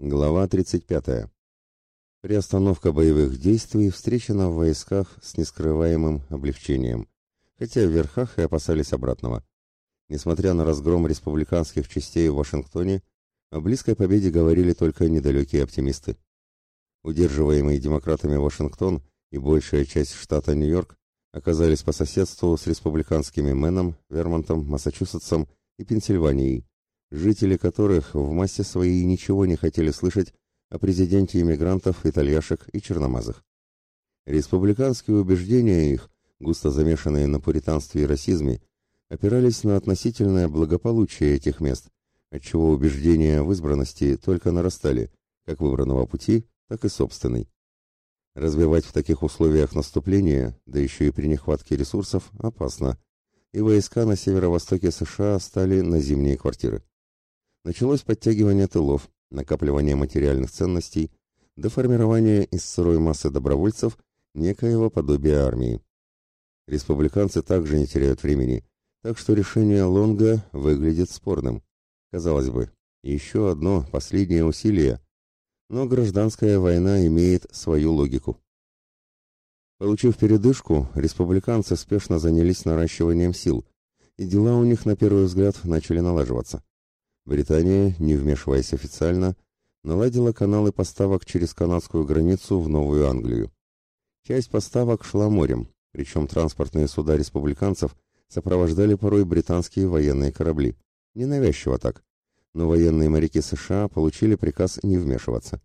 Глава 35. Приостановка боевых действий встречена в войсках с нескрываемым облегчением, хотя в верхах и опасались обратного. Несмотря на разгром республиканских частей в Вашингтоне, о близкой победе говорили только недалекие оптимисты. Удерживаемый демократами Вашингтон и большая часть штата Нью-Йорк оказались по соседству с республиканскими Мэном, Вермонтом, Массачусетсом и Пенсильванией, жители которых в массе своей ничего не хотели слышать о президенте иммигрантов, итальяшек и черномазых. Республиканские убеждения их, густо замешанные на пуританстве и расизме, опирались на относительное благополучие этих мест, отчего убеждения в избранности только нарастали, как выбранного пути, так и собственной. Развивать в таких условиях наступление, да еще и при нехватке ресурсов, опасно, и войска на северо-востоке США стали на зимние квартиры. Началось подтягивание тылов, накапливание материальных ценностей, до формирования из сырой массы добровольцев некоего подобия армии. Республиканцы также не теряют времени, так что решение Лонга выглядит спорным. Казалось бы, еще одно последнее усилие, но гражданская война имеет свою логику. Получив передышку, республиканцы спешно занялись наращиванием сил, и дела у них на первый взгляд начали налаживаться. Британия, не вмешиваясь официально, наладила каналы поставок через канадскую границу в Новую Англию. Часть поставок шла морем, причем транспортные суда республиканцев сопровождали порой британские военные корабли. Ненавязчиво так. Но военные моряки США получили приказ не вмешиваться.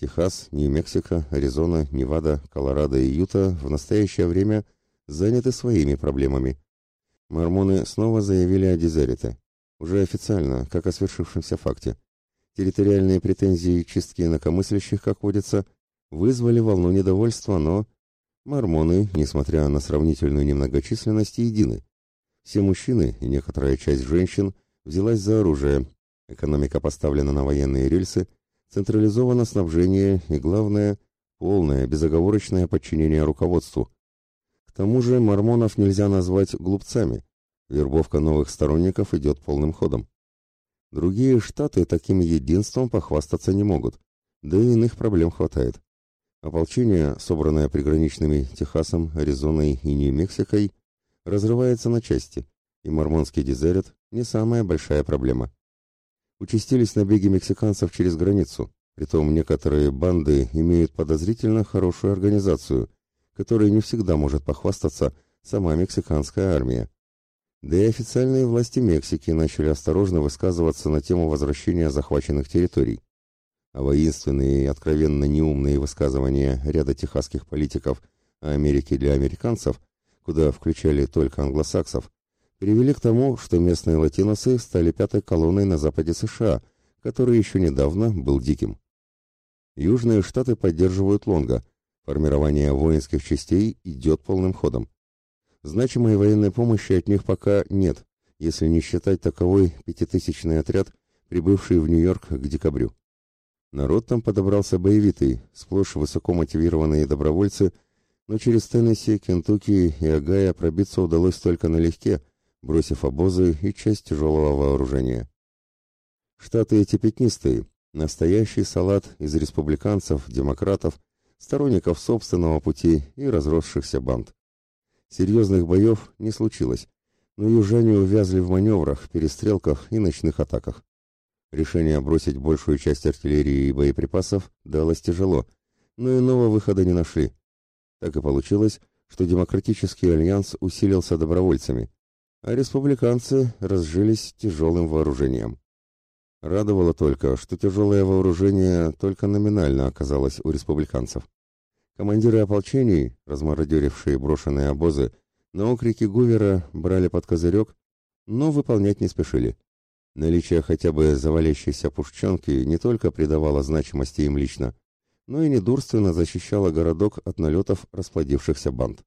Техас, Нью-Мексико, Аризона, Невада, Колорадо и Юта в настоящее время заняты своими проблемами. Мормоны снова заявили о дезерите. Уже официально, как о свершившемся факте. Территориальные претензии чистки инакомыслящих, как водится, вызвали волну недовольства, но... Мормоны, несмотря на сравнительную немногочисленность, едины. Все мужчины и некоторая часть женщин взялась за оружие, экономика поставлена на военные рельсы, централизовано снабжение и, главное, полное безоговорочное подчинение руководству. К тому же мормонов нельзя назвать глупцами, Вербовка новых сторонников идет полным ходом. Другие штаты таким единством похвастаться не могут, да и иных проблем хватает. Ополчение, собранное приграничными Техасом, Аризоной и Нью-Мексикой, разрывается на части, и мормонский дезерт не самая большая проблема. Участились набеги мексиканцев через границу, притом некоторые банды имеют подозрительно хорошую организацию, которой не всегда может похвастаться сама мексиканская армия. Да и официальные власти Мексики начали осторожно высказываться на тему возвращения захваченных территорий. А воинственные и откровенно неумные высказывания ряда техасских политиков о Америке для американцев, куда включали только англосаксов, привели к тому, что местные латиносы стали пятой колонной на западе США, который еще недавно был диким. Южные штаты поддерживают Лонга, формирование воинских частей идет полным ходом. Значимой военной помощи от них пока нет, если не считать таковой пятитысячный отряд, прибывший в Нью-Йорк к декабрю. Народ там подобрался боевитый, сплошь высоко мотивированные добровольцы, но через Теннесси, Кентукки и Огайо пробиться удалось только налегке, бросив обозы и часть тяжелого вооружения. Штаты эти пятнистые, настоящий салат из республиканцев, демократов, сторонников собственного пути и разросшихся банд. Серьезных боев не случилось, но южане увязли в маневрах, перестрелках и ночных атаках. Решение бросить большую часть артиллерии и боеприпасов далось тяжело, но иного выхода не нашли. Так и получилось, что демократический альянс усилился добровольцами, а республиканцы разжились тяжелым вооружением. Радовало только, что тяжелое вооружение только номинально оказалось у республиканцев. Командиры ополчений, размародерившие брошенные обозы, на окрики Гувера брали под козырек, но выполнять не спешили. Наличие хотя бы завалящейся пушченки не только придавало значимости им лично, но и недурственно защищало городок от налетов расплодившихся банд.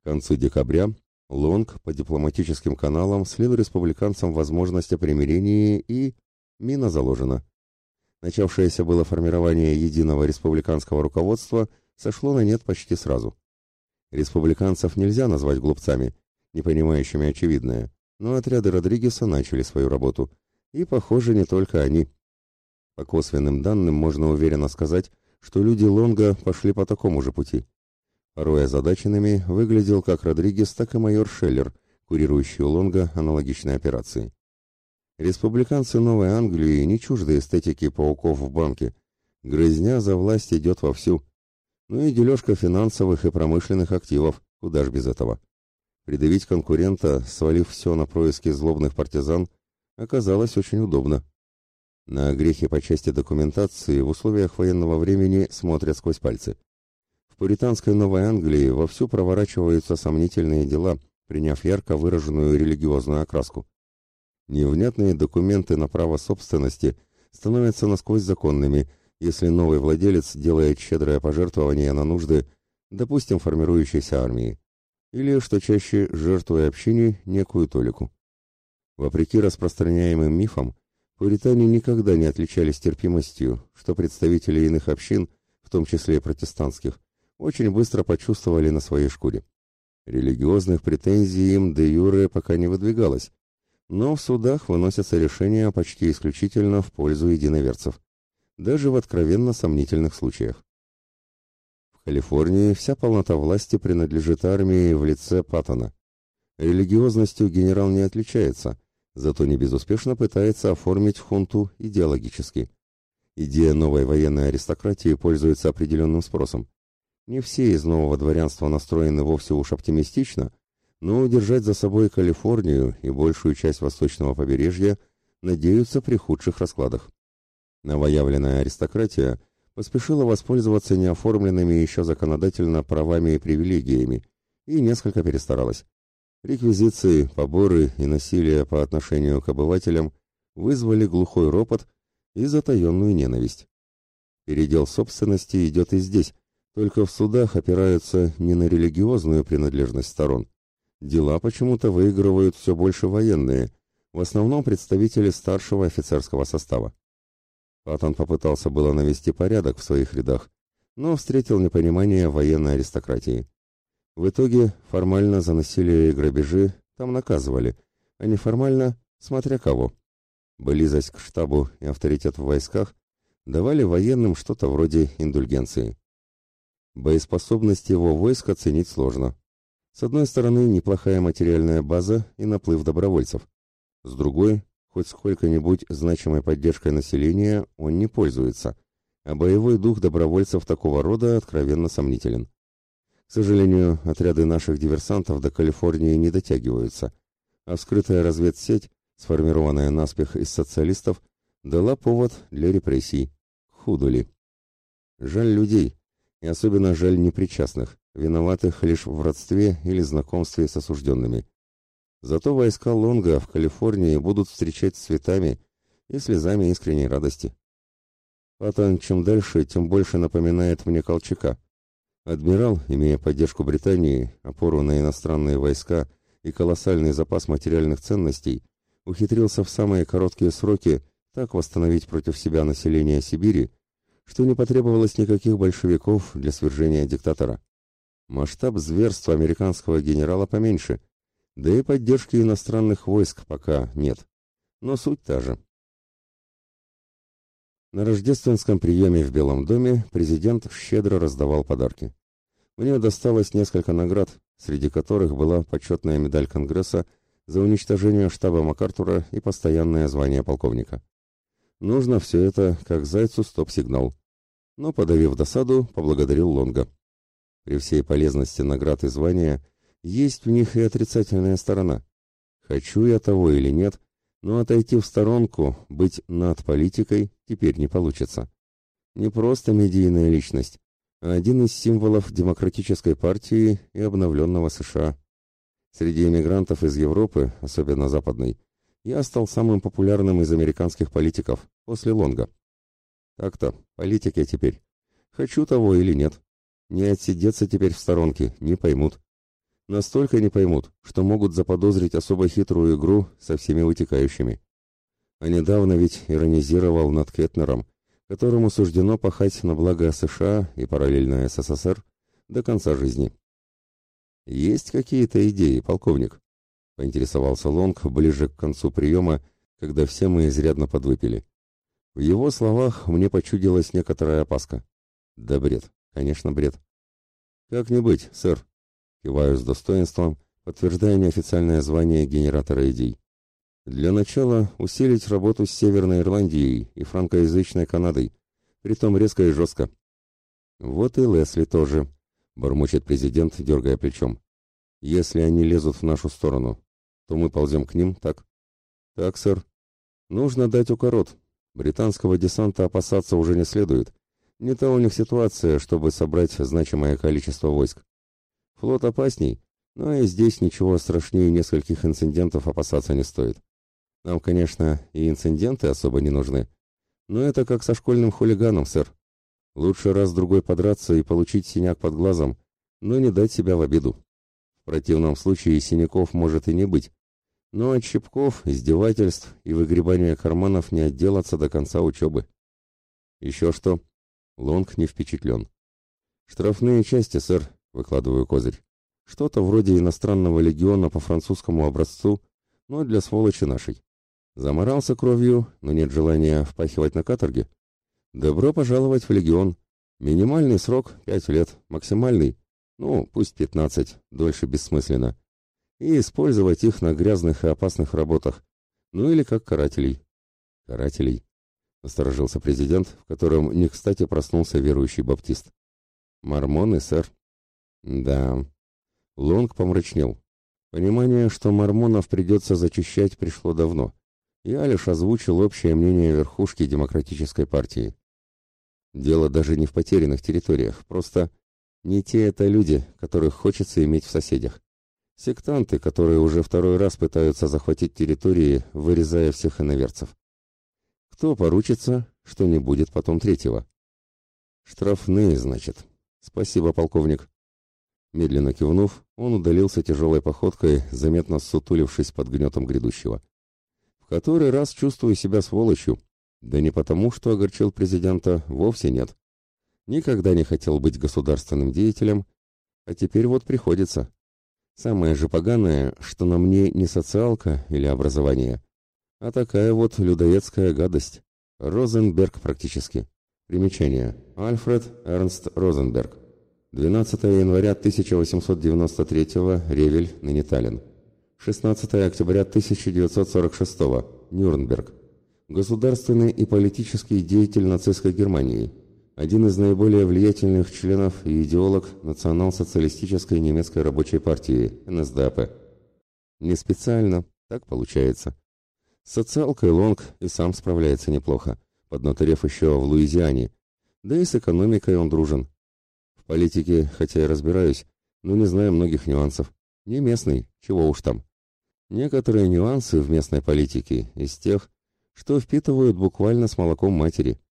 К концу декабря Лонг по дипломатическим каналам слил республиканцам возможность о примирении и... мина заложена. Начавшееся было формирование единого республиканского руководства сошло на нет почти сразу. Республиканцев нельзя назвать глупцами, не понимающими очевидное, но отряды Родригеса начали свою работу, и, похоже, не только они. По косвенным данным можно уверенно сказать, что люди Лонга пошли по такому же пути. Порой озадаченными выглядел как Родригес, так и майор Шеллер, курирующий у Лонга аналогичные операции. Республиканцы Новой Англии не чужды эстетики пауков в банке. Грызня за власть идет вовсю. Ну и дележка финансовых и промышленных активов, куда ж без этого. Придавить конкурента, свалив все на происки злобных партизан, оказалось очень удобно. На грехи по части документации в условиях военного времени смотрят сквозь пальцы. В пуританской Новой Англии вовсю проворачиваются сомнительные дела, приняв ярко выраженную религиозную окраску. Невнятные документы на право собственности становятся насквозь законными, если новый владелец делает щедрое пожертвование на нужды, допустим, формирующейся армии, или, что чаще, жертвуя общине, некую толику. Вопреки распространяемым мифам, пуритане никогда не отличались терпимостью, что представители иных общин, в том числе и протестантских, очень быстро почувствовали на своей шкуре. Религиозных претензий им де юре пока не выдвигалось, но в судах выносятся решения почти исключительно в пользу единоверцев, даже в откровенно сомнительных случаях. В Калифорнии вся полнота власти принадлежит армии в лице Паттона. Религиозностью генерал не отличается, зато не безуспешно пытается оформить хунту идеологически. Идея новой военной аристократии пользуется определенным спросом. Не все из нового дворянства настроены вовсе уж оптимистично, но удержать за собой Калифорнию и большую часть восточного побережья надеются при худших раскладах. Новоявленная аристократия поспешила воспользоваться неоформленными еще законодательно правами и привилегиями и несколько перестаралась. Реквизиции, поборы и насилие по отношению к обывателям вызвали глухой ропот и затаенную ненависть. Передел собственности идет и здесь, только в судах опираются не на религиозную принадлежность сторон. Дела почему-то выигрывают все больше военные, в основном представители старшего офицерского состава. Паттон попытался было навести порядок в своих рядах, но встретил непонимание военной аристократии. В итоге формально за насилие и грабежи там наказывали, а неформально смотря кого. Близость к штабу и авторитет в войсках давали военным что-то вроде индульгенции. Боеспособность его войск оценить сложно. С одной стороны, неплохая материальная база и наплыв добровольцев. С другой, хоть сколько-нибудь значимой поддержкой населения он не пользуется, а боевой дух добровольцев такого рода откровенно сомнителен. К сожалению, отряды наших диверсантов до Калифорнии не дотягиваются, а скрытая разведсеть, сформированная наспех из социалистов, дала повод для репрессий. Худо Жаль людей, и особенно жаль непричастных, виноватых лишь в родстве или знакомстве с осужденными. Зато войска Лонга в Калифорнии будут встречать цветами и слезами искренней радости. Паттон чем дальше, тем больше напоминает мне Колчака. Адмирал, имея поддержку Британии, опору на иностранные войска и колоссальный запас материальных ценностей, ухитрился в самые короткие сроки так восстановить против себя население Сибири, что не потребовалось никаких большевиков для свержения диктатора. Масштаб зверства американского генерала поменьше, да и поддержки иностранных войск пока нет. Но суть та же. На рождественском приеме в Белом доме президент щедро раздавал подарки. Мне досталось несколько наград, среди которых была почетная медаль Конгресса за уничтожение штаба МакАртура и постоянное звание полковника. Нужно все это, как зайцу стоп-сигнал. Но, подавив досаду, поблагодарил Лонга. При всей полезности наград и звания есть в них и отрицательная сторона. Хочу я того или нет, но отойти в сторонку, быть над политикой теперь не получится. Не просто медийная личность, а один из символов демократической партии и обновленного США. Среди иммигрантов из Европы, особенно западной, я стал самым популярным из американских политиков, после Лонга. Так-то, политик я теперь. Хочу того или нет. Не отсидеться теперь в сторонке, не поймут настолько не поймут, что могут заподозрить особо хитрую игру со всеми вытекающими. А недавно ведь иронизировал над Кетнером, которому суждено пахать на благо США и параллельно СССР до конца жизни. «Есть какие-то идеи, полковник?» — поинтересовался Лонг ближе к концу приема, когда все мы изрядно подвыпили. В его словах мне почудилась некоторая опаска. Да бред, конечно, бред. Как не быть, сэр? Киваю с достоинством, подтверждая неофициальное звание генератора идей. Для начала усилить работу с Северной Ирландией и франкоязычной Канадой, притом резко и жестко. Вот и Лесли тоже, бормочет президент, дергая плечом. Если они лезут в нашу сторону, то мы ползем к ним, так? Так, сэр. Нужно дать укорот. Британского десанта опасаться уже не следует. Не та у них ситуация, чтобы собрать значимое количество войск. Флот опасней, но и здесь ничего страшнее нескольких инцидентов опасаться не стоит. Нам, конечно, и инциденты особо не нужны, но это как со школьным хулиганом, сэр. Лучше раз-другой подраться и получить синяк под глазом, но не дать себя в обиду. В противном случае синяков может и не быть, но от щипков, издевательств и выгребания карманов не отделаться до конца учебы. Еще что? Лонг не впечатлен. Штрафные части, сэр, выкладываю козырь. Что-то вроде иностранного легиона по французскому образцу, но для сволочи нашей. Заморался кровью, но нет желания впахивать на каторге. Добро пожаловать в легион. Минимальный срок — пять лет, максимальный, ну, пусть пятнадцать, дольше бессмысленно и использовать их на грязных и опасных работах, ну или как карателей. Карателей, насторожился президент, в котором не кстати проснулся верующий баптист. Мормоны, сэр. Да. Лонг помрачнел. Понимание, что мормонов придется зачищать, пришло давно. Я лишь озвучил общее мнение верхушки демократической партии. Дело даже не в потерянных территориях, просто не те это люди, которых хочется иметь в соседях. Сектанты, которые уже второй раз пытаются захватить территории, вырезая всех иноверцев. Кто поручится, что не будет потом третьего? Штрафные, значит. Спасибо, полковник. Медленно кивнув, он удалился тяжелой походкой, заметно сутулившись под гнетом грядущего. В который раз чувствую себя сволочью. Да не потому, что огорчил президента, вовсе нет. Никогда не хотел быть государственным деятелем, а теперь вот приходится. Самое же поганое, что на мне не социалка или образование, а такая вот людоедская гадость. Розенберг практически. Примечание. Альфред Эрнст Розенберг. 12 января 1893 Ревель, ныне Таллин. 16 октября 1946 Нюрнберг. Государственный и политический деятель нацистской Германии один из наиболее влиятельных членов и идеолог национал-социалистической немецкой рабочей партии НСДАП. Не специально, так получается. Социалкой Лонг и сам справляется неплохо, поднаторев еще в Луизиане, да и с экономикой он дружен. В политике, хотя и разбираюсь, но не знаю многих нюансов. Не местный, чего уж там. Некоторые нюансы в местной политике из тех, что впитывают буквально с молоком матери –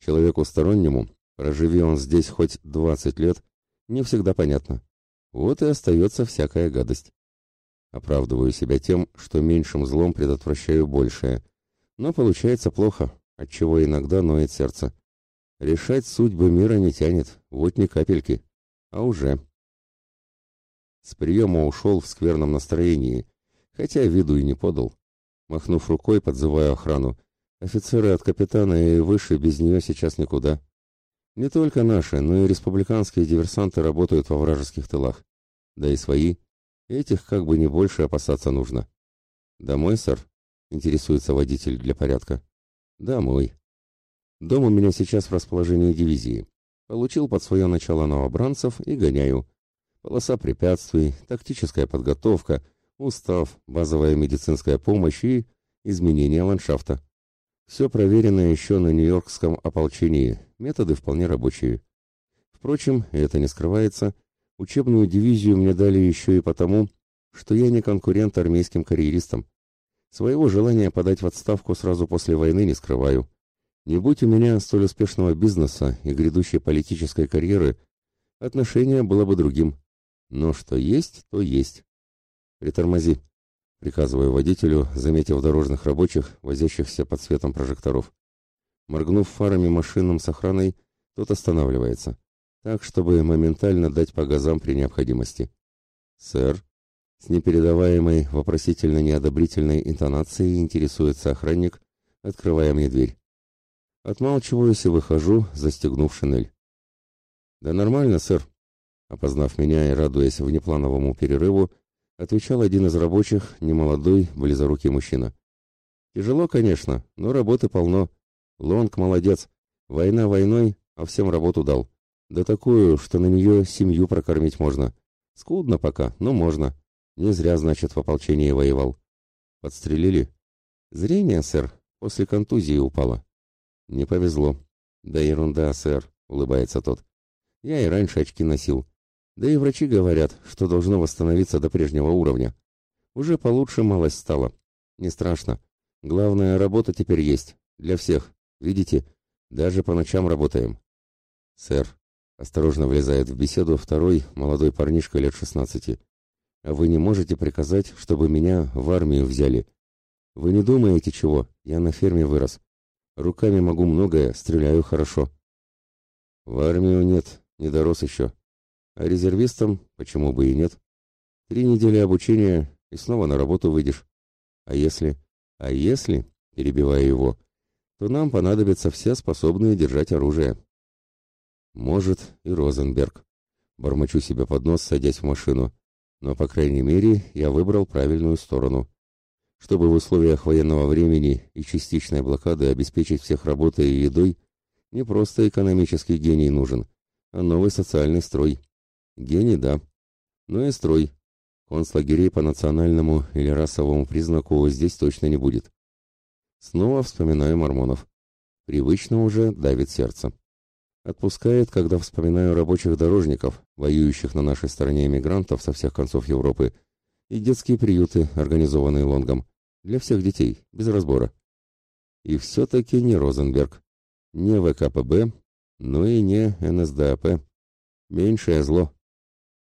Человеку стороннему, проживи он здесь хоть двадцать лет, не всегда понятно. Вот и остается всякая гадость. Оправдываю себя тем, что меньшим злом предотвращаю большее. Но получается плохо, отчего иногда ноет сердце. Решать судьбы мира не тянет, вот ни капельки. А уже. С приема ушел в скверном настроении, хотя виду и не подал. Махнув рукой, подзываю охрану, Офицеры от капитана и выше без нее сейчас никуда. Не только наши, но и республиканские диверсанты работают во вражеских тылах. Да и свои. Этих как бы не больше опасаться нужно. «Домой, сэр?» — интересуется водитель для порядка. «Домой. Дом у меня сейчас в расположении дивизии. Получил под свое начало новобранцев и гоняю. Полоса препятствий, тактическая подготовка, устав, базовая медицинская помощь и изменение ландшафта. Все проверено еще на Нью-Йоркском ополчении, методы вполне рабочие. Впрочем, это не скрывается, учебную дивизию мне дали еще и потому, что я не конкурент армейским карьеристам. Своего желания подать в отставку сразу после войны не скрываю. Не будь у меня столь успешного бизнеса и грядущей политической карьеры, отношение было бы другим. Но что есть, то есть. Притормози. Приказываю водителю, заметив дорожных рабочих, возящихся под светом прожекторов. Моргнув фарами машинам с охраной, тот останавливается, так, чтобы моментально дать по газам при необходимости. «Сэр?» С непередаваемой вопросительно-неодобрительной интонацией интересуется охранник, открывая мне дверь. Отмалчиваюсь и выхожу, застегнув шинель. «Да нормально, сэр», — опознав меня и радуясь внеплановому перерыву, отвечал один из рабочих, немолодой, близорукий мужчина. «Тяжело, конечно, но работы полно. Лонг молодец. Война войной, а всем работу дал. Да такую, что на нее семью прокормить можно. Скудно пока, но можно. Не зря, значит, в ополчении воевал. Подстрелили? Зрение, сэр, после контузии упало. Не повезло. Да ерунда, сэр, улыбается тот. Я и раньше очки носил. Да и врачи говорят, что должно восстановиться до прежнего уровня. Уже получше малость стало. Не страшно. Главное, работа теперь есть. Для всех. Видите? Даже по ночам работаем. Сэр, осторожно влезает в беседу второй молодой парнишка лет шестнадцати. А вы не можете приказать, чтобы меня в армию взяли? Вы не думаете чего? Я на ферме вырос. Руками могу многое, стреляю хорошо. В армию нет, не дорос еще. А резервистам почему бы и нет? Три недели обучения, и снова на работу выйдешь. А если... А если, перебивая его, то нам понадобятся все способные держать оружие. Может, и Розенберг. Бормочу себе под нос, садясь в машину. Но, по крайней мере, я выбрал правильную сторону. Чтобы в условиях военного времени и частичной блокады обеспечить всех работой и едой, не просто экономический гений нужен, а новый социальный строй. Гений, да. Но и строй. Концлагерей по национальному или расовому признаку здесь точно не будет. Снова вспоминаю мормонов. Привычно уже давит сердце. Отпускает, когда вспоминаю рабочих дорожников, воюющих на нашей стороне эмигрантов со всех концов Европы, и детские приюты, организованные Лонгом, для всех детей, без разбора. И все-таки не Розенберг, не ВКПБ, но и не НСДАП. Меньшее зло.